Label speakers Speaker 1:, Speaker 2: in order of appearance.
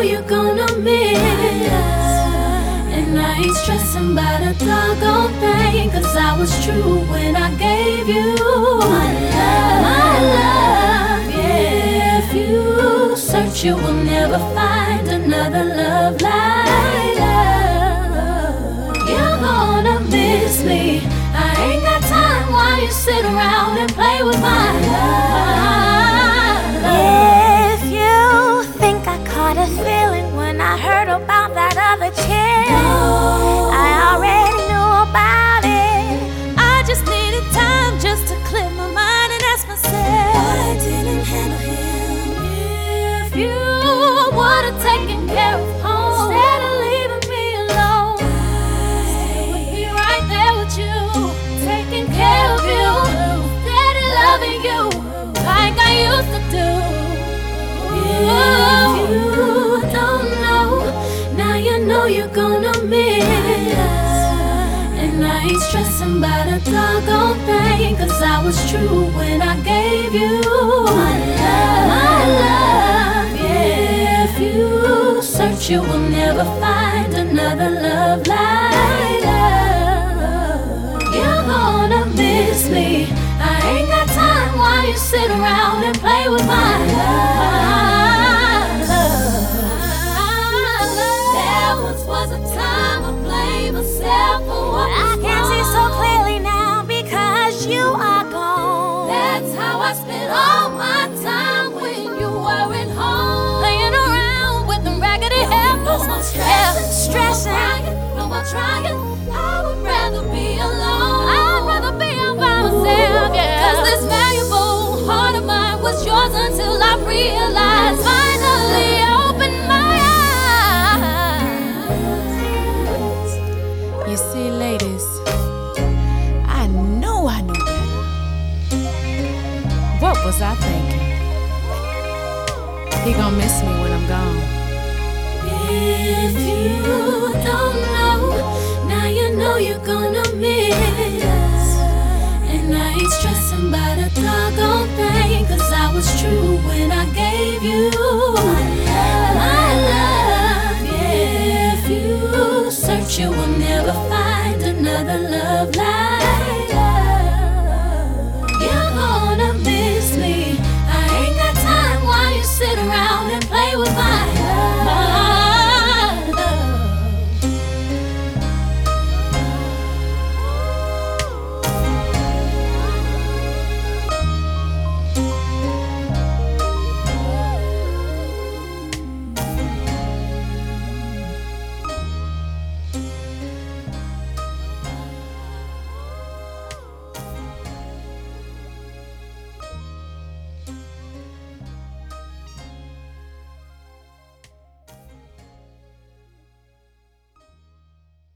Speaker 1: know you're gonna miss. And I ain't stressing about a doggone thing, cause I was true when I gave you my love. My love, yeah. If you search, you will never find another love like love. You're gonna miss me. I ain't got time while you sit around and play with my
Speaker 2: I heard about that other chick, I already knew about it. I just needed time just to clear my mind and ask myself.
Speaker 1: I didn't handle him. If you would've taken care of home instead of leaving me alone, I would be right there with you, taking care of you, steady loving you like I used to do. Know you're gonna miss. And I ain't stressing about a doggone thing, cause I was true when I gave you my love. My love, yeah. If you search, you will never find another love like love. You're gonna miss me. I ain't got time while you sit around and play with my was I
Speaker 3: thinking? He gonna miss me when I'm gone.
Speaker 1: If you don't know, now you know you're gonna miss. And I ain't stressing about a doggone thing, cause I was true when I gave you my love. My love. If you search, you will never